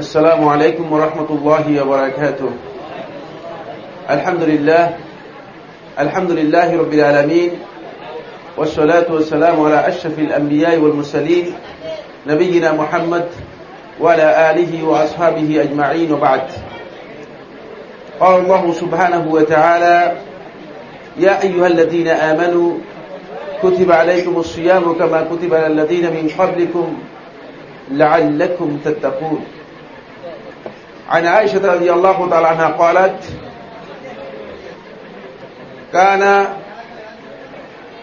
السلام عليكم ورحمة الله وبركاته. الحمد لله الحمد لله رب العالمين والصلاة والسلام على أشرف الأنبياء والمرسلين نبينا محمد وعلى آله وأصحابه أجمعين وبعد. قال الله سبحانه وتعالى يا أيها الذين آمنوا كتب عليكم الصيام كما كتب على الذين من قبلكم لعلكم تتقون. عن عائشة رضي الله تعالى عنها قالت كان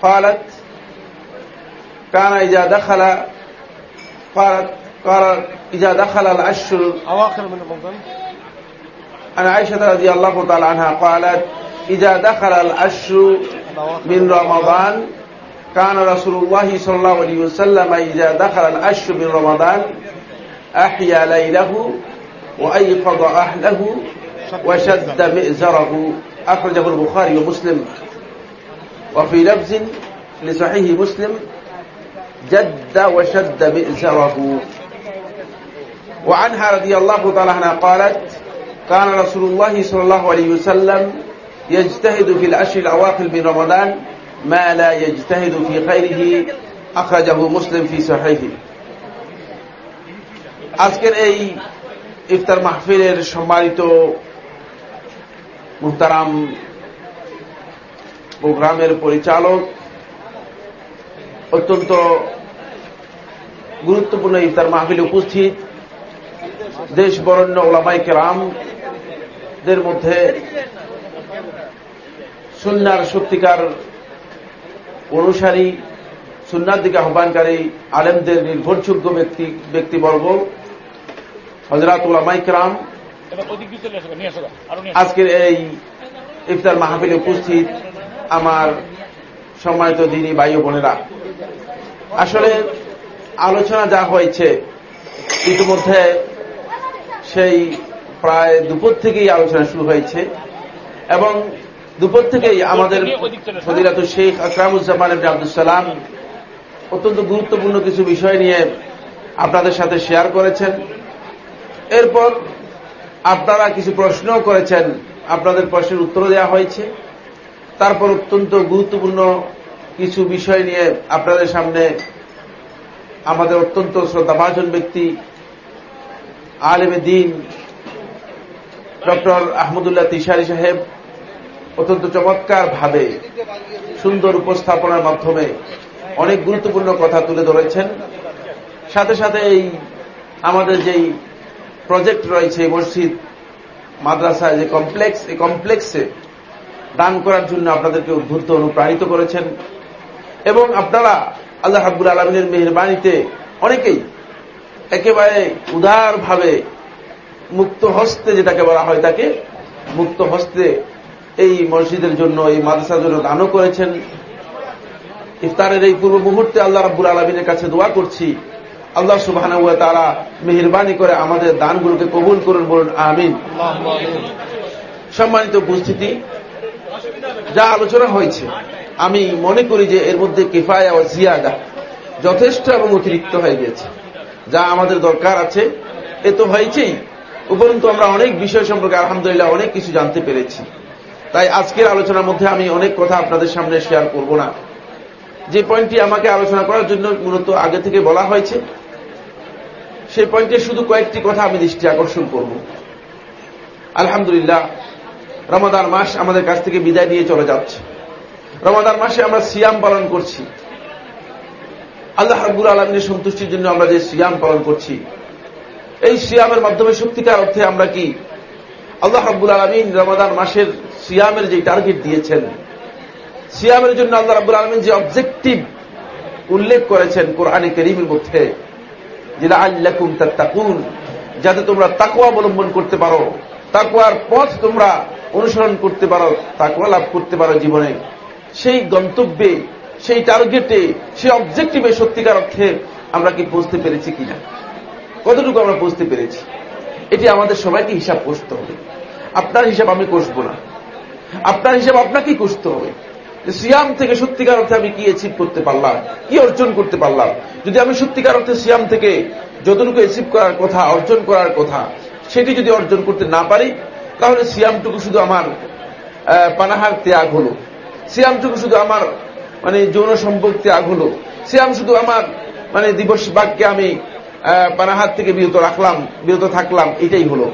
قالت كان إذا دخل قالت قال إذا دخل العشر. أواخر من رمضان عن عائشة رضي الله تعالى عنها قالت إذا دخل العشر من رمضان كان رسول الله صلى الله عليه وسلم إذا دخل العشر من رمضان أحيا ليله وأيقظ أهله وشد مئزره أخرجه البخاري ومسلم وفي لفظ لصحيح مسلم جد وشد مئزره وعنها رضي الله تعالى عنها قالت كان رسول الله صلى الله عليه وسلم يجتهد في العشر الأواخر من رمضان ما لا يجتهد في غيره أخرجه مسلم في صحيحه আজকের এই ইফতার মাহফিলের সম্মানিত মুহতারাম প্রোগ্রামের পরিচালক, অত্যন্ত গুরুত্বপূর্ণ ইফতার মাহফিলে উপস্থিত দেশ বরণ্য ওলামাই কেরামদের মধ্যে সুন্নার সত্যিকার অনুসারী, সুন্নার দিকে আহ্বানকারী আলেমদের নির্ভরযোগ্য ব্যক্তি ব্যক্তিবর্গ। হজরত আজকের এই ইফতার মাহফিলে উপস্থিত আমার সম্মানিত দিনী ভাই বোনেরা। আসলে আলোচনা যা হয়েছে ইতিমধ্যে সেই প্রায় দুপুর থেকেই আলোচনা শুরু হয়েছে এবং দুপুর থেকেই আমাদের ফদিলাত শেখ আকরামুজ্জামান আব্দুল সালাম অত্যন্ত গুরুত্বপূর্ণ কিছু বিষয় নিয়ে আপনাদের সাথে শেয়ার করেছেন। এরপর আপনারা কিছু প্রশ্ন করেছেন, আপনাদের প্রশ্নের উত্তর দেওয়া হয়েছে। তারপর অত্যন্ত গুরুত্বপূর্ণ কিছু বিষয় নিয়ে আপনাদের সামনে আমাদের অত্যন্ত শ্রদ্ধাভাজন ব্যক্তি, আলেমে দিন, ডক্টর আহমদুল্লাহ তিশারি সাহেব, অত্যন্ত চমৎকার ভাবে সুন্দর উপস্থাপনার মাধ্যমে অনেক গুরুত্বপূর্ণ কথা তুলে ধরেছেন। সাথে সাথে এই আমাদের যেই প্রজেক্ট রয়েছে মসজিদ মাদ্রাসা যে কমপ্লেক্স এই কমপ্লেক্সে দান করার জন্য আপনাদেরকে উদ্বুদ্ধ অনুপ্রাণিত করেছেন। এবং আপনারা আল্লাহ হাবুল আলমিনের মেহরবানিতে অনেকেই একেবারে উদারভাবে মুক্ত হস্তে যেটাকে বলা হয়, তাকে মুক্ত হস্তে এই মসজিদের জন্য, এই মাদ্রাসার জন্য দানও করেছেন। ইফতারের এই পূর্ব মুহূর্তে আল্লাহ রাব্বুল আলমিনের কাছে দোয়া করছি। আল্লাহ সুবাহ তারা মেহরবানি করে আমাদের দানগুলোকে কবুল করুন বলুন, আমিন। সম্মানিত উপস্থিতি, যা আলোচনা হয়েছে, আমি মনে করি যে এর মধ্যে কেফায়া ও জিয়াদা যথেষ্ট এবং অতিরিক্ত হয়ে গেছে। যা আমাদের দরকার আছে, এ তো হয়েছেই। উপরন্তু আমরা অনেক বিষয় সম্পর্কে আলহামদুলিল্লাহ অনেক কিছু জানতে পেরেছি। তাই আজকের আলোচনার মধ্যে আমি অনেক কথা আপনাদের সামনে শেয়ার করব না। যে পয়েন্টটি আমাকে আলোচনা করার জন্য মূলত আগে থেকে বলা হয়েছে সেই পয়েন্টে শুধু কয়েকটি কথা আমি দৃষ্টি আকর্ষণ করব। আলহামদুলিল্লাহ, রমাদান মাস আমাদের কাছ থেকে বিদায় নিয়ে চলে যাচ্ছে। রমাদান মাসে আমরা সিয়াম পালন করছি। আল্লাহ হাবুর আলমিনের সন্তুষ্টির জন্য আমরা যে সিয়াম পালন করছি, এই সিয়ামের মাধ্যমে সত্যিকার অর্থে আমরা কি? আল্লাহ হাবুল আলমিন রমাদান মাসের সিয়ামের যে টার্গেট দিয়েছেন, সিয়ামের জন্য আল্লাহ রাবুল আলমিন যে অবজেক্টিভ উল্লেখ করেছেন কোরআনে করিমের মধ্যে তাকুন যাতে তোমরা তাকুয়া অবলম্বন করতে পারো তাকুয়ার পথ তোমরা অনুসরণ করতে পারো তাকুয়া লাভ করতে পারো জীবনে। সেই গন্তব্যে, সেই টার্গেটে, সেই অবজেক্টিভে সত্যিকার অর্থে আমরা কি পৌঁছতে পেরেছি কিনা? কতটুকু আমরা বুঝতে পেরেছি? এটি আমাদের সবাইকে হিসাব করতে হবে। আপনার হিসাব আমি কষবো না। আপনার হিসাব আপনাকেই কষতে হবে। সিয়াম থেকে সত্যিকার অর্থে আমি কি অ্যাচিভ করতে পারলাম? কি অর্জন করতে পারলাম? যদি আমি সত্যিকার অর্থে সিয়াম থেকে যতটুকু অ্যাচিভ করার কথা, অর্জন করার কথা, সেটি যদি অর্জন করতে না পারি, তাহলে সিয়ামটুকু শুধু আমার পানাহার ত্যাগ হল। সিয়ামটুকু শুধু আমার মানে যৌন সম্পর্ক ত্যাগ হল। সিয়াম শুধু আমার মানে দিবস বাক্যে আমি পানাহার থেকে বিরত রাখলাম, বিরত থাকলাম, এটাই হল।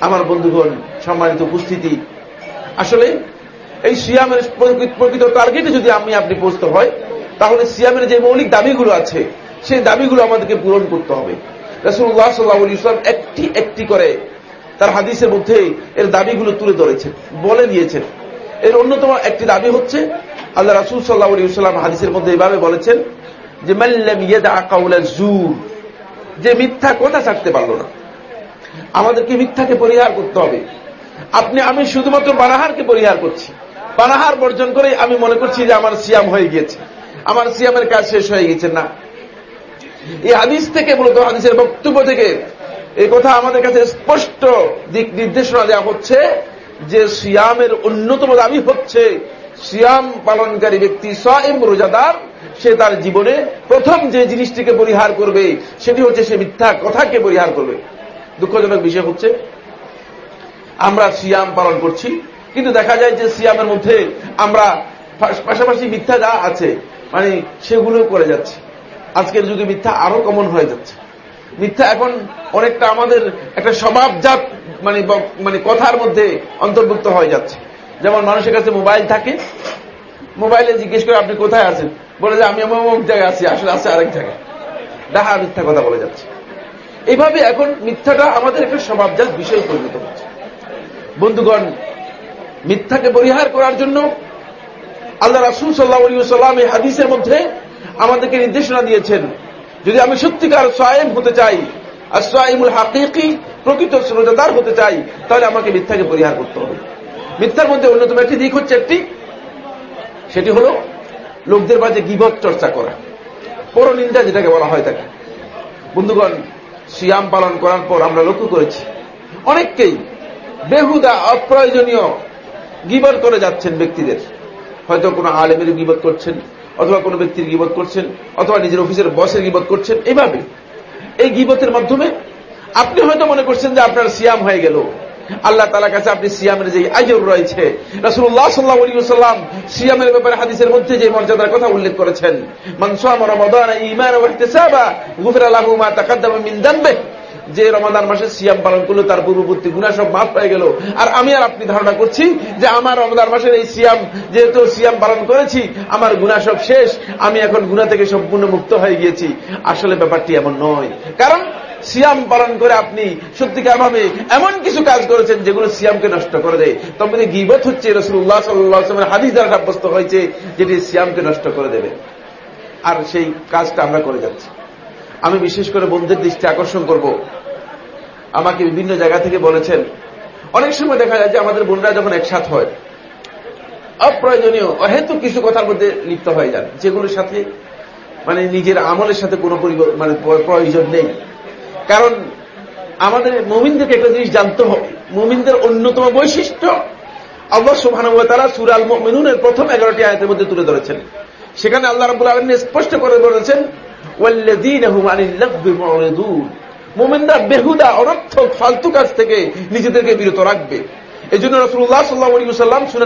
আমার বন্ধুগণ, সম্মানিত উপস্থিতি। আসলে এই সিয়ামের প্রকৃত টার্গেটে যদি আমি আপনি পৌঁছতে হয়, তাহলে সিয়ামের যে মৌলিক দাবিগুলো আছে, সেই দাবিগুলো আমাদেরকে পূরণ করতে হবে। রসুল্লাহ সাল্লাহ ইসলাম একটি একটি করে তার হাদিসের মধ্যে এর দাবিগুলো তুলে ধরেছেন, বলে দিয়েছেন। এর অন্যতম একটি দাবি হচ্ছে, আল্লাহ রাসুল সাল্লাহ ইসলাম হাদিসের মধ্যে এভাবে বলেছেন যে মাল্লাম ইয়েদা কাউলা জুর যে মিথ্যা কথা ছাড়তে পারল না। আমাদেরকে মিথ্যাকে পরিহার করতে হবে। আপনি, আমি শুধুমাত্র বানাহারকে পরিহার করছি। বানাহার বর্জন করে আমি মনে করছি যে আমার সিয়াম হয়ে গিয়েছে। আমার সিয়ামের কাজ শেষ হয়ে গেছে না। এই হাদিস থেকে মূলত হাদিসের বক্তব্য থেকে এই কথা আমাদের কাছে স্পষ্ট দিক নির্দেশনা দেওয়া হচ্ছে যে সিয়ামের অন্যতম দাবি হচ্ছে সিয়াম পালনকারী ব্যক্তি সাইম রোজাদার, সে তার জীবনে প্রথম যে জিনিসটিকে পরিহার করবে, সেটি হচ্ছে সে মিথ্যা কথাকে পরিহার করবে। দুঃখজনক বিষয় হচ্ছে, আমরা সিয়াম পালন করছি কিন্তু দেখা যায় যে সিয়ামের মধ্যে আমরা পাশাপাশি মিথ্যা যা আছে মানে সেগুলো করে যাচ্ছে। আজকের যুগে মিথ্যা আরও কমন হয়ে যাচ্ছে। মিথ্যা এখন অনেকটা আমাদের একটা স্বভাবজাত মানে মানে কথার মধ্যে অন্তর্ভুক্ত হয়ে যাচ্ছে। যেমন মানুষের কাছে মোবাইল থাকে, মোবাইলে জিজ্ঞেস করে আপনি কোথায় আছেন? বলে যে আমি আমার অমুক জায়গায় আছি, আসলে আছে আরেক জায়গায়। ডাহা মিথ্যা কথা বলে যাচ্ছে। এইভাবে এখন মিথ্যাটা আমাদের একটা স্বভাবজাত বিষয় পরিণত হচ্ছে। বন্ধুগণ মিথ্যাকে পরিহার করার জন্য আল্লাহ রাসুল সাল্লাহ সাল্লাম এই হাদিসের মধ্যে আমাদেরকে নির্দেশনা দিয়েছেন। যদি আমি সত্যিকার সোয়েম হতে চাই, আর সোয়াইমুল হাকিকি প্রকৃত শ্রোতাদার হতে চাই, তাহলে আমাকে মিথ্যাকে পরিহার করতে হবে। মিথ্যার মধ্যে অন্যতম একটি দিক হচ্ছে একটি, সেটি হল লোকদের মাঝে গিবত চর্চা করা। পর নিন্দা যেটাকে বলা হয় তাকে। বন্ধুগণ, সিয়াম পালন করার পর আমরা লক্ষ্য করেছি, অনেককেই বেহুদা, অপ্রয়োজনীয় গিবত করে যাচ্ছেন ব্যক্তিদের। হয়তো কোনো আলেমের গিবত করছেন, অথবা কোনো ব্যক্তির গিবত করছেন, অথবা নিজের অফিসের বসের গিবত করছেন এইভাবে এই গিবতের মাধ্যমে আপনি হয়তো মনে করছেন যে আপনার সিয়াম হয়ে গেল। আল্লাহ তালা কাছে আপনি সিয়ামের যে আজর রয়েছে রাসুল্লাহ সাল্লাহ সাল্লাম সিয়ামের ব্যাপারে হাদিসের মধ্যে যে মর্যাদার কথা উল্লেখ করেছেন মানসাম রমাদান ইমান গুফির আল্লাহ মা তাকাদ্দাম মিন জানবে যে রমাদান মাসে সিয়াম পালন করল, তার পূর্ববর্তী গুণা সব মাফ হয়ে গেল। আর আমি আর আপনি ধারণা করছি যে আমার রমাদান মাসের এই সিয়াম, যেহেতু সিয়াম পালন করেছি, আমার গুণা সব শেষ, আমি এখন গুণা থেকে সম্পূর্ণ মুক্ত হয়ে গিয়েছি। আসলে ব্যাপারটি এমন নয়। কারণ সিয়াম পালন করে আপনি সত্যিকার ভাবে এমন কিছু কাজ করেছেন যেগুলো সিয়ামকে নষ্ট করে দেয়। তবে গিবত হচ্ছে রসুল্লাহ সাল্লামের হাদিস দ্বারা সাব্যস্ত হয়েছে, যেটি সিয়ামকে নষ্ট করে দেবে। আর সেই কাজটা আমরা করে যাচ্ছি। আমি বিশেষ করে বন্ধুদের দৃষ্টি আকর্ষণ করব। আমাকে বিভিন্ন জায়গা থেকে বলেছেন, অনেক সময় দেখা যায় যে আমাদের বোনরা যখন একসাথ হয়, অপ্রয়োজনীয় অহেতু কিছু কথার মধ্যে লিপ্ত হয়ে যান, যেগুলোর সাথে মানে নিজের আমলের সাথে কোনো মানে প্রয়োজন নেই। কারণ আমাদের মোমিনদেরকে একটা জিনিস জানতে হবে, মোমিনদের অন্যতম বৈশিষ্ট্য, আল্লাহ সুবহান তারা সুরাল মিনুনের প্রথম এগারোটি আয়তের মধ্যে তুলে ধরেছেন। সেখানে আল্লাহ রাবুল আলমিন স্পষ্ট করে বলেছেন মোমেনরা বেহুদা, অনর্থক, ফালতু কাজ থেকে নিজেদেরকে বিরত রাখবে। এই জন্য রসুল্লাহ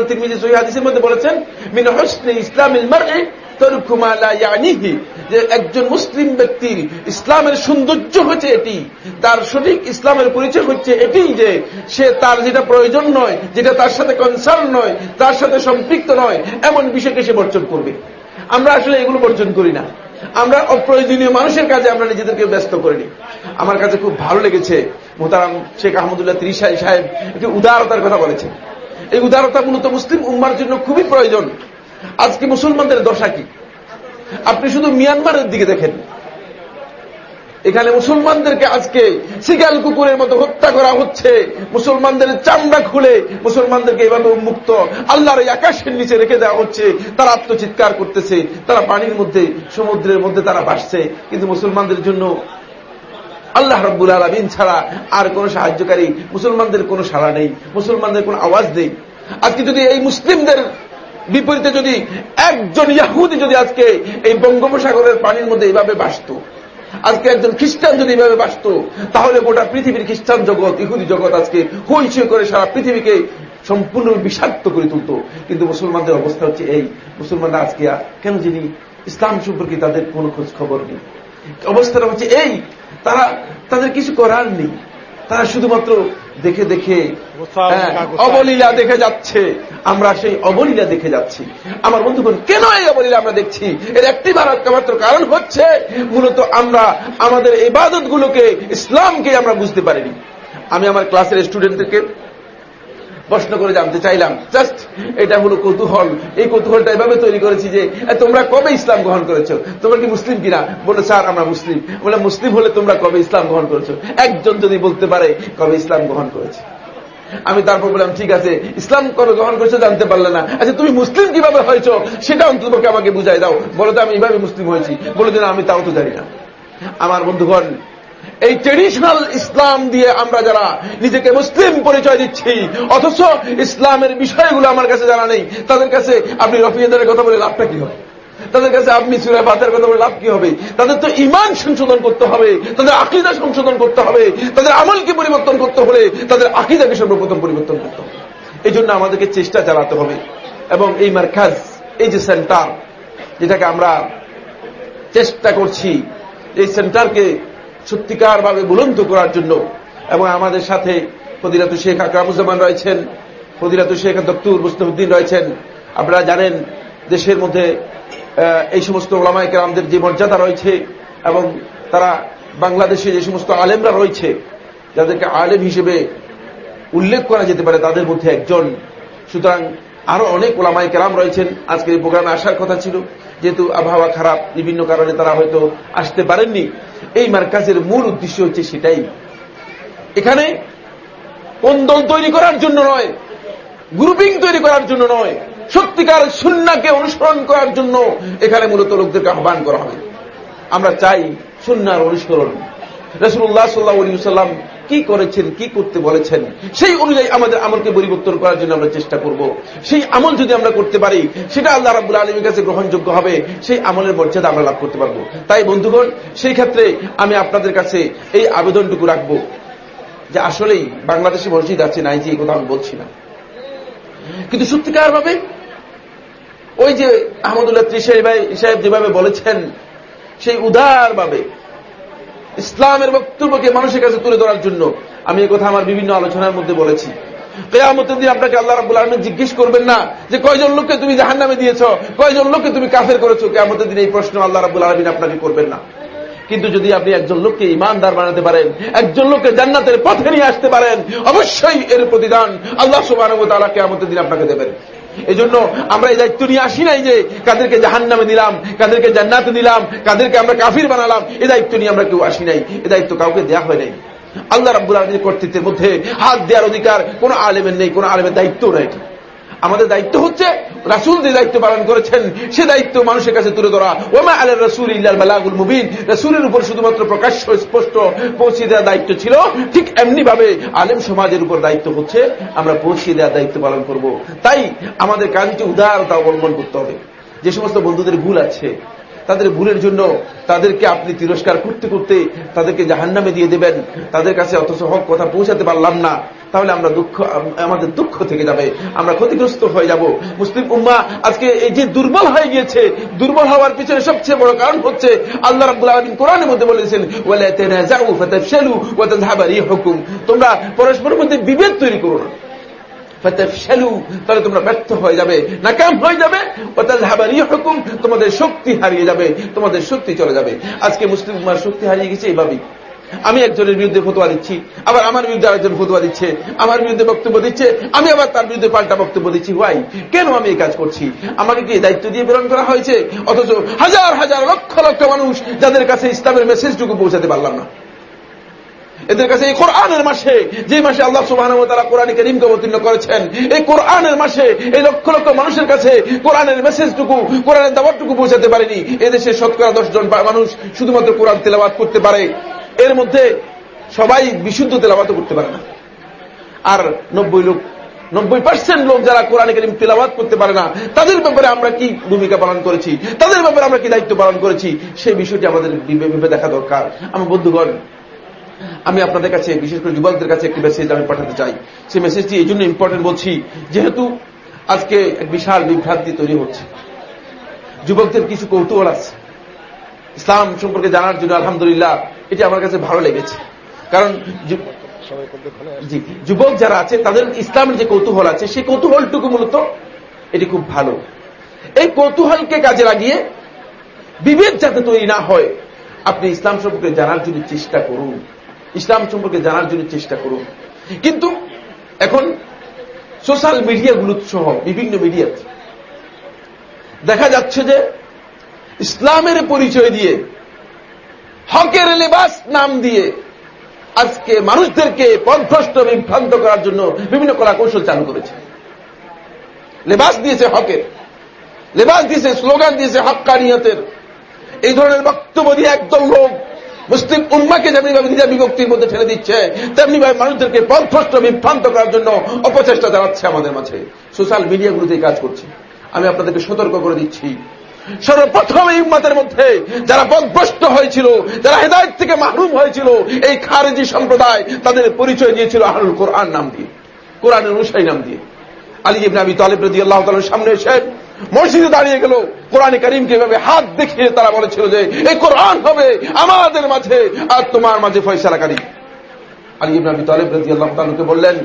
তিরমিজি সহি হাদিসের মধ্যে বলেছেন, মিন হসনে যে একজন মুসলিম ব্যক্তির ইসলামের সৌন্দর্য হচ্ছে এটি, তার সঠিক ইসলামের পরিচয় হচ্ছে এটি যে সে তার যেটা প্রয়োজন নয়, যেটা তার সাথে কনসার্ন নয়, তার সাথে সম্পৃক্ত নয়, এমন বিষয়কে সে বর্জন করবে। আমরা আসলে এগুলো বর্জন করি না। আমরা অপ্রয়োজনীয় মানুষের কাজে আমরা নিজেদেরকে ব্যস্ত করিনি। আমার কাছে খুব ভালো লেগেছে মোতারাম শেখ আহমদুল্লাহ ত্রিশাই সাহেব একটি উদারতার কথা বলেছেন। এই উদারতা মূলত মুসলিম উম্মার জন্য খুবই প্রয়োজন। আজকে মুসলমানদের দশা কি? আপনি শুধু মিয়ানমারের দিকে দেখেন। এখানে মুসলমানদেরকে আজকে সিগাল কুকুরের মতো হত্যা করা হচ্ছে। মুসলমানদের চামড়া খুলে মুসলমানদেরকে এভাবে উন্মুক্ত আল্লাহর আকাশের নিচে রেখে দেওয়া হচ্ছে। তারা আত্মচিৎকার করতেছে, তারা পানির মধ্যে, সমুদ্রের মধ্যে তারা বাসছে কিন্তু মুসলমানদের জন্য আল্লাহ রব্বুল আলমিন ছাড়া আর কোন সাহায্যকারী, মুসলমানদের কোনো সাড়া নেই, মুসলমানদের কোনো আওয়াজ নেই। আজকে যদি এই মুসলিমদের বিপরীতে যদি একজন ইয়াহুদি যদি আজকে এই বঙ্গোপসাগরের পানির মধ্যে এইভাবে বাসত আজকে একজন খ্রিস্টান যদি এভাবে বাসত তাহলে গোটা পৃথিবীর খ্রিস্টান জগৎ, ইহুদি জগৎ আজকে হইচই করে সারা পৃথিবীকে সম্পূর্ণ বিষাক্ত করে তুলত। কিন্তু মুসলমানদের অবস্থা হচ্ছে এই। মুসলমানরা আজকে কেন যিনি ইসলাম সম্পর্কে তাদের কোন খোঁজ খবর নেই। অবস্থাটা হচ্ছে এই। তারা, তাদের কিছু করার নেই। তারা শুধুমাত্র দেখে দেখে হ্যাঁ, অবলীলা দেখে যাচ্ছে। আমরা সেই অবলীলা দেখে যাচ্ছি। আমার বন্ধুগণ কেন এই অবলীলা আমরা দেখছি? এর একটি মাত্র কারণ হচ্ছে মূলত আমরা আমাদের ইবাদত গুলোকে ইসলামকে আমরা বুঝতে পারিনি। আমি আমার ক্লাসের স্টুডেন্টদেরকে প্রশ্ন করে জানতে চাইলাম। জাস্ট এটা হলো কৌতূহল। এই কৌতূহলটা এভাবে তৈরি করেছি যে তোমরা কবে ইসলাম গ্রহণ করেছ? তোমরা কি মুসলিম কিনা? বলে, স্যার, আমরা মুসলিম। বলে, মুসলিম হলে তোমরা কবে ইসলাম গ্রহণ করেছ? একজন যদি বলতে পারে, কবে ইসলাম গ্রহণ করেছে? আমি তারপর বললাম, ঠিক আছে, ইসলাম করে গ্রহণ করেছ জানতে পারলে না। আচ্ছা তুমি মুসলিম কীভাবে হয়েছ? সেটা অন্ততপক্ষে আমাকে বুঝাই দাও। বলো তো, আমি এইভাবে মুসলিম হয়েছি। বলে দিন আমি তাও তো জানি না। আমার বন্ধুগণ এই ট্রেডিশনাল ইসলাম দিয়ে আমরা যারা নিজেকে মুসলিম পরিচয় দিচ্ছি, অথচ ইসলামের বিষয়গুলো আমার কাছে জানা নেই, তাদের কাছে আপনি রফিয়াদের কথা বলে লাভটা কি হবে? তাদের কাছে আপনি সুরে ফাতের কথা বলে লাভ কি হবে? তাদের তো ইমান সংশোধন করতে হবে, তাদের আকিদা সংশোধন করতে হবে, তাদের আমলকে পরিবর্তন করতে হলে তাদের আকিদাকে সর্বপ্রথম পরিবর্তন করতে হবে। এই জন্য আমাদেরকে চেষ্টা চালাতে হবে। এবং এই মার্কাজ, এই যে সেন্টার, যেটাকে আমরা চেষ্টা করছি, এই সেন্টারকে সত্যিকারভাবে বুলন্ত করার জন্য এবং আমাদের সাথে ফদিরাতু শেখ আকরামুজ্জামান রয়েছেন ফদিরাতু শেখ দত্তুর মুস্তফুদ্দিন রয়েছেন। আপনারা জানেন, দেশের মধ্যে এই সমস্ত ওলামায় কেরামদের যে মর্যাদা রয়েছে এবং তারা বাংলাদেশে যে সমস্ত আলেমরা রয়েছে, যাদেরকে আলেম হিসেবে উল্লেখ করা যেতে পারে, তাদের মধ্যে একজন। সুতরাং আরও অনেক ওলামায় কেরাম রয়েছেন। আজকের এই প্রোগ্রামে আসার কথা ছিল, যেহেতু আবহাওয়া খারাপ, বিভিন্ন কারণে তারা হয়তো আসতে পারেননি। এই মার্কাজের মূল উদ্দেশ্য হচ্ছে সেটাই। এখানে কোন দল তৈরি করার জন্য নয় গ্রুপিং তৈরি করার জন্য নয়, সত্যিকার সুন্নাকে অনুসরণ করার জন্য এখানে মূলত লোকদেরকে আহ্বান করা হয় আমরা চাই সুন্নার অনুসরণ। রসুল্লাহ সাল্লাহ সাল্লাম কি করেছেন, কি করতে বলেছেন, সেই অনুযায়ী আমাদের আমলকে পরিবর্তন করার জন্য আমরা চেষ্টা করব। সেই আমল যদি আমরা করতে পারি, সেটা আল্লাহ রাবুল আলমীর কাছে গ্রহণযোগ্য হবে, সেই আমলের মর্যাদা আমরা লাভ করতে পারব। তাই বন্ধুগণ, সেই ক্ষেত্রে আমি আপনাদের কাছে এই আবেদনটুকু রাখব যে আসলেই বাংলাদেশে মসজিদ আছে, নাই যে এই কথা আমি বলছি না। কিন্তু সত্যিকার ভাবে ওই যে আহমদুল্লাহ ত্রিশাই ভাই সাহেব যেভাবে বলেছেন, সেই উদারভাবে ইসলামের বক্তব্যকে মানুষের কাছে তুলে ধরার জন্য আমি কথা আমার বিভিন্ন আলোচনার মধ্যে বলেছি। কেয়ামতের দিন আপনাকে আল্লাহ রাবুল আলমিন জিজ্ঞেস করবেন না যে কয়জন লোককে তুমি জাহান নামে দিয়েছ, কয়জন লোককে তুমি কাফের করেছ? কেয়ামতের দিন এই প্রশ্ন আল্লাহ রাবুল আলমিন আপনাকে করবেন না। কিন্তু যদি আপনি একজন লোককে ইমানদার বানাতে পারেন, একজন লোককে জান্নাতের পথে নিয়ে আসতে পারেন, অবশ্যই এর প্রতিদান আল্লাহ সুবাহ কেয়ামতের দিন আপনাকে দেবেন। এজন্য আমরা এই দায়িত্ব নিয়ে আসি নাই যে কাদেরকে জাহান নামে দিলাম, কাদেরকে জান্নাতে দিলাম, কাদেরকে আমরা কাফির বানালাম এই দায়িত্ব নিয়ে আমরা কেউ আসি নাই, এ দায়িত্ব কাউকে দেওয়া হয় নাই। আল্লাহ রাব্বুল আলমীর কর্তৃত্বের মধ্যে হাত দেওয়ার অধিকার কোন আলেমের নেই, কোন আলেমের দায়িত্ব নেই আমাদের দায়িত্ব হচ্ছে রাসুল যে দায়িত্ব পালন করেছেন, সে দায়িত্ব মানুষের কাছে তুলে ধরা। ওমা আল রসুল ইল্লাল বালাগুল মুবিন। রসুলের উপর শুধুমাত্র প্রকাশ্য স্পষ্ট পৌঁছে দেওয়ার দায়িত্ব ছিল। ঠিক এমনি ভাবে আলেম সমাজের উপর দায়িত্ব হচ্ছে, আমরা পৌঁছে দেওয়ার দায়িত্ব পালন করব। তাই আমাদের কাজটি উদারতা অবলম্বন করতে হবে। যে সমস্ত বন্ধুদের ভুল আছে, তাদের ভুলের জন্য তাদেরকে আপনি তিরস্কার করতে করতে তাদেরকে জাহান্নামে দিয়ে দেবেন। তাদের কাছে অথচ হক কথা পৌঁছাতে পারলাম না। তাহলে আমরা দুঃখ, আমাদের দুঃখ থেকে যাবে। আমরা ক্ষতিগ্রস্ত হয়ে যাব। মুসলিম উম্মা, আজকে এই যে দুর্বল হয়ে গিয়েছে, দুর্বল হওয়ার পিছনে সবচেয়ে বড় কারণ হচ্ছে আল্লাহ রাব্বুল আলামিন কোরআনের মধ্যে বলেছেন রিহুকুম। তোমরা পরস্পরের মধ্যে বিভেদ তৈরি করো না। তাহলে তোমরা ব্যর্থ হয়ে যাবে, নাকাম হয়ে যাবে। তোমাদের শক্তি হারিয়ে যাবে, তোমাদের শক্তি চলে যাবে। আজকে মুসলিম শক্তি হারিয়ে গেছে এইভাবেই আমি একজনের বিরুদ্ধে ফতোয়া দিচ্ছি, আবার আমার বিরুদ্ধে আরেকজন ফতোয়া দিচ্ছে, আমার বিরুদ্ধে বক্তব্য দিচ্ছে, আমি আবার তার বিরুদ্ধে পাল্টা বক্তব্য দিচ্ছি। ওয়াই কেন আমি এই কাজ করছি? আমাকে কি দায়িত্ব দিয়ে প্রেরণ করা হয়েছে? অথচ হাজার হাজার লক্ষ লক্ষ মানুষ যাদের কাছে ইসলামের মেসেজটুকু পৌঁছাতে পারলাম না। এদের কাছে এই কোরআনের মাসে, যে মাসে আল্লাহ সুবাহ তারা কোরআন করিমকে অবতীর্ণ করেছেন, এই কোরআনের মাসে এই লক্ষ লক্ষ মানুষের কাছে কোরআনের মেসেজটুকু কোরআনের দাবারটুকু পৌঁছাতে পারেনি। এদেশে শতকরা দশ জন মানুষ শুধুমাত্র কোরআন তেলাবাদ করতে পারে। এর মধ্যে সবাই বিশুদ্ধ তেলাবাত করতে পারে না। আর নব্বই লোক, নব্বই পার্সেন্ট লোক যারা কোরআন করিম তেলাবাদ করতে পারে না, তাদের ব্যাপারে আমরা কি ভূমিকা পালন করেছি? তাদের ব্যাপারে আমরা কি দায়িত্ব পালন করেছি? সেই বিষয়টি আমাদের ভেবে দেখা দরকার। আমার বন্ধুগণ, আমি আপনাদের কাছে, বিশেষ করে যুবকদের কাছে একটি মেসেজ আমি পাঠাতে চাই। সেই মেসেজটি এই জন্য ইম্পর্টেন্ট বলছি, যেহেতু আজকে এক বিশাল বিভ্রান্তি তৈরি হচ্ছে। যুবকদের কিছু কৌতূহল আছে। ইসলাম সম্পর্কে জানার জন্য আলহামদুলিল্লাহ এটি আমার কাছে ভালো লেগেছে। কারণ জি, যুবক যারা আছে, তাদের ইসলামের যে কৌতূহল আছে, সেই কৌতূহলটুকু মূলত এটি খুব ভালো। এই কৌতূহলকে কাজে লাগিয়ে বিভেদ যাতে তৈরি না হয়, আপনি ইসলাম সম্পর্কে জানার জন্য চেষ্টা করুন। ইসলাম সম্পর্কে জানার জন্য চেষ্টা করুন। কিন্তু এখন সোশ্যাল মিডিয়াগুলো সহ বিভিন্ন মিডিয়াতে দেখা যাচ্ছে যে ইসলামের পরিচয় দিয়ে হকের লেবাস নাম দিয়ে আজকে মানুষদেরকে পথভ্রষ্ট, বিভ্রান্ত করার জন্য বিভিন্ন কলা কৌশল চালু করেছে। লেবাস দিয়েছে হকের। লেবাস দিয়েছে, স্লোগান দিয়েছে হকানিয়তের। এই ধরনের বক্তব্য দিয়ে একদল লোক মুসলিম উম্মাকে যেমনিভাবে নিজের বিভক্তির মধ্যে ঠেলে দিচ্ছে, তেমনিভাবে মানুষদেরকে পথভ্রষ্ট, বিভ্রান্ত করার জন্য অপচেষ্টা চালাচ্ছে আমাদের মাঝে। সোশ্যাল মিডিয়াগুলোতে কাজ করছে। আমি আপনাদেরকে সতর্ক করে দিচ্ছি। সর্বপ্রথম এই উম্মাতের মধ্যে যারা পদভ্রষ্ট হয়েছিল, যারা হেদায়ত থেকে মাহরুম হয়েছিল, এই খারেজি সম্প্রদায় তাদের পরিচয় দিয়েছিল আহরুল কোরআন নাম দিয়ে, কোরআনের অনুসারী নাম দিয়ে। আলী ইবনে আবি তালেব রাজি আল্লাহ তালের সামনে এসে মসজিদে দাঁড়িয়ে গেল। কোরআন করিমকে এভাবে হাত দেখিয়ে তারা বলেছিল যে, এই কোরআন হবে আমাদের মাঝে আর তোমার মাঝে ফয়সালাকারী। আলী ইবনে আবি তালেব রাজি আল্লাহ তালুকে বললেন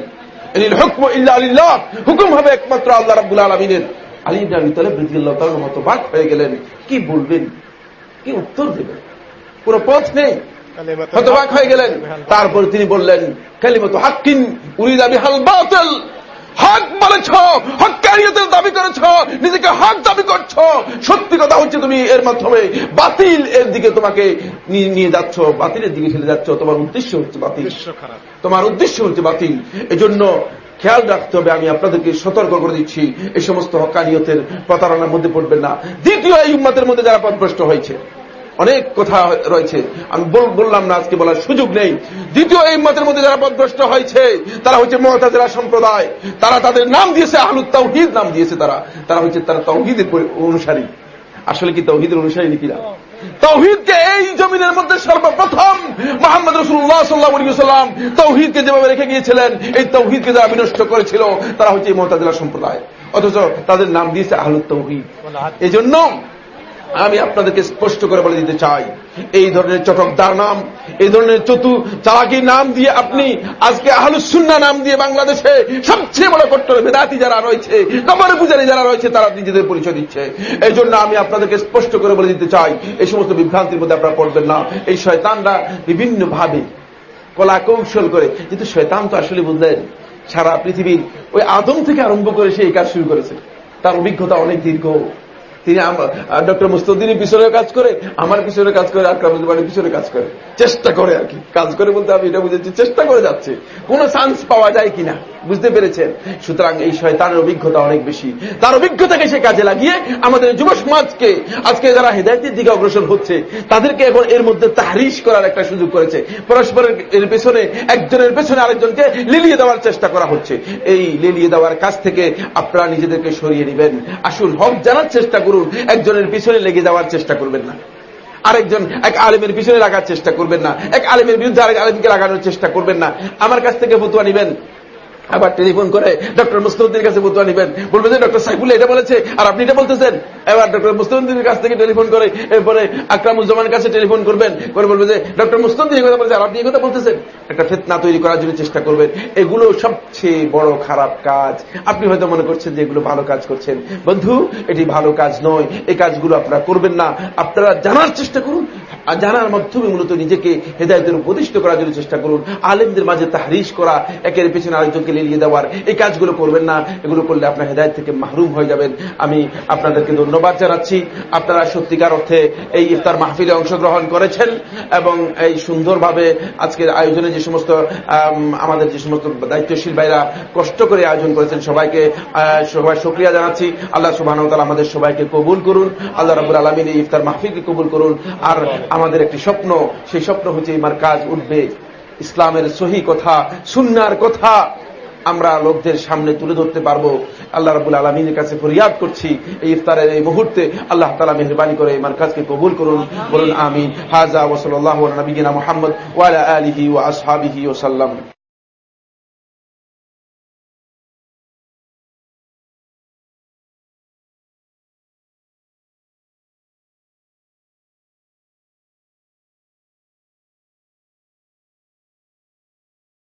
হুকম ইল্লা আলিল্লাহ। হুকুম হবে একমাত্র আল্লাহ রাব্বুল আলমিনের। আলী ইবনে তালেব রাদিয়াল্লাহু তাআলার মতো বাক হয়ে গেলেন। কি বলবেন? কি উত্তর দেবেন? কোন পথ নেই। হতবাক হয়ে গেলেন। তারপর তিনি বললেন কালিমাতু হাক্কিন উরিদা বিহাল বাতিল। হক বলেছ হকারিয়তের দাবি করেছ নিজেকে হক দাবি করছ। সত্যি কথা হচ্ছে তুমি এর মাধ্যমে বাতিল এর দিকে তোমাকে নিয়ে যাচ্ছ বাতিলের দিকে ঠেলে যাচ্ছ। তোমার উদ্দেশ্য হচ্ছে বাতিল। তোমার উদ্দেশ্য হচ্ছে বাতিল। এজন্য খেয়াল রাখতে হবে, আমি আপনাদেরকে সতর্ক করে দিচ্ছি এই সমস্ত হকানিয়তের প্রতারণার মধ্যে পড়বেন না। দ্বিতীয় এই উম্মাতের মধ্যে যারা পদভ্রষ্ট হয়েছে, অনেক কথা রয়েছে, আমি বললাম না আজকে বলার সুযোগ নেই। দ্বিতীয় এই মতের মধ্যে যারা পদভ্রষ্ট হয়েছে, তারা হচ্ছে মহাতাজেরা সম্প্রদায়। তারা তাদের নাম দিয়েছে আহলুদ তাওহিদ, নাম দিয়েছে তারা। তারা হচ্ছে তারা তৌহিদের অনুসারী। আসলে কি তৌহিদের অনুসারী নাকি না? তৌহিদকে এই জমিনের মধ্যে সর্বপ্রথম মোহাম্মদ রসুল্লাহ সাল্লাহাম তৌহিদকে যেভাবে রেখে গিয়েছিলেন এই তৌহিদকে যারা বিনষ্ট করেছিল তারা হচ্ছে এই মহতাজেলা সম্প্রদায়। অথচ তাদের নাম দিয়েছে আহলুদ তৌহিদ। এই জন্য আমি আপনাদেরকে স্পষ্ট করে বলে দিতে চাই, এই ধরনের চটকদার নাম, এই ধরনের চতু চালাকি নাম দিয়ে আপনি আজকে আহলুসুন্না নাম দিয়ে বাংলাদেশে সবচেয়ে বড় কট্টর বেদাতি যারা রয়েছে কবর পূজারী যারা রয়েছে, তারা নিজেদের পরিচয় দিচ্ছে। এই জন্য আমি আপনাদেরকে স্পষ্ট করে বলে দিতে চাই, এই সমস্ত বিভ্রান্তির মধ্যে আপনারা পড়বেন না। এই শয়তানরা বিভিন্নভাবে কলা কৌশল করে, কিন্তু শয়তান তো আসলে বুঝলেন, সারা পৃথিবীর ওই আদম থেকে আরম্ভ করে সে এই কাজ শুরু করেছে। তার অভিজ্ঞতা অনেক দীর্ঘ। তিনি ডক্টর মুস্তুদ্দিনের পিছনে কাজ করে, আমার পিছনে কাজ করে আকরামুদ্দিনের পিছনে কাজ করে। চেষ্টা করে আর কি। কাজ করে বলতে আমি এটা বুঝেছি, চেষ্টা করে যাচ্ছে। কোন চান্স পাওয়া যায় কিনা? বুঝতে পেরেছেন? সুতরাং এই শয়তানের অভিজ্ঞতা অনেক বেশি। তার অভিজ্ঞতাকে সে কাজে লাগিয়ে আমাদের যুব সমাজকে আজকে যারা হেদায়তের দিকে অগ্রসর হচ্ছে, তাদেরকে এখন এর মধ্যে তাহারিশ করার একটা সুযোগ করেছে। পরস্পরের এর পেছনে, একজনের পেছনে আরেকজনকে লিলিয়ে দেওয়ার চেষ্টা করা হচ্ছে। এই লিলিয়ে দেওয়ার কাছ থেকে আপনারা নিজেদেরকে সরিয়ে নেবেন। আসুন, হক জানার চেষ্টা করুন। একজনের পিছনে লেগে যাওয়ার চেষ্টা করবেন না। আরেকজন এক আলেমের পিছনে লাগার চেষ্টা করবেন না। এক আলেমের বিরুদ্ধে আরেক আলেমকে লাগানোর চেষ্টা করবেন না। আমার কাছ থেকে ফতুয়া নিবেন। আবার টেলিফোন করে, ডক্টর মুস্তফুদ্দিনের কাছে বুতুয়া নিবেন। বলবে যে, ডক্টর সাইফুল এটা বলেছে, আর আপনি এটা বলতেছেন। এবার ডক্টর মুস্তফুদ্দিনের কাছ থেকে টেলিফোন করে, এরপরে আকরামুজ্জামানের কাছে টেলিফোন করবেন, করে বলবে যে, ডক্টর মুস্তফুদ্দিন কথা বলেছে, আর আপনি কথা বলতেছেন। একটা ফেতনা তৈরি করার জন্য চেষ্টা করবেন। এগুলো সবচেয়ে বড় খারাপ কাজ। আপনি হয়তো মনে করছেন যে, এগুলো ভালো কাজ করছেন। বন্ধু, এটি ভালো কাজ নয়। এই কাজগুলো আপনারা করবেন না। আপনারা জানার চেষ্টা করুন আর জানার মাধ্যমে মূলত নিজেকে হেদায়তের উপদিষ্ট করার জন্য চেষ্টা করুন। আলেমদের মাঝে তাহরিশ করা, একের পেছনে আরেকজনকে লিলিয়ে দেওয়ার, এই কাজগুলো করবেন না। এগুলো করলে আপনার হেদায়ত থেকে মাহরুম হয়ে যাবেন। আমি আপনাদেরকে ধন্যবাদ জানাচ্ছি। আপনারা সত্যিকার অর্থে এই ইফতার মাহফিলে অংশগ্রহণ করেছেন এবং এই সুন্দরভাবে আজকের আয়োজনে যে সমস্ত আমাদের যে সমস্ত দায়িত্বশীল ভাইরা কষ্ট করে আয়োজন করেছেন সবাইকে সবাই সক্রিয়া জানাচ্ছি। আল্লাহ সুবাহ আমাদের সবাইকে কবুল করুন। আল্লাহ রাবুল আলমিন এই ইফতার মাহফিলকে কবুল করুন। আর আমাদের একটি স্বপ্ন, সেই স্বপ্ন হচ্ছে এই কাজ উঠবে। ইসলামের সহি কথা, সুন্নার কথা আমরা লোকদের সামনে তুলে ধরতে পারব। আল্লাহ রাবুল আলমিনের কাছে ফরিয়াদ করছি, এই ইফতারের এই মুহূর্তে আল্লাহ তালা মেহরবানি করে এই কাজকে কবুল করুন। বলুন আমিন। হাজা ওসল্লাহ নবীনা মোহাম্মদ ওয়ালা আলিহি ও আসহাবিহি ওসাল্লাম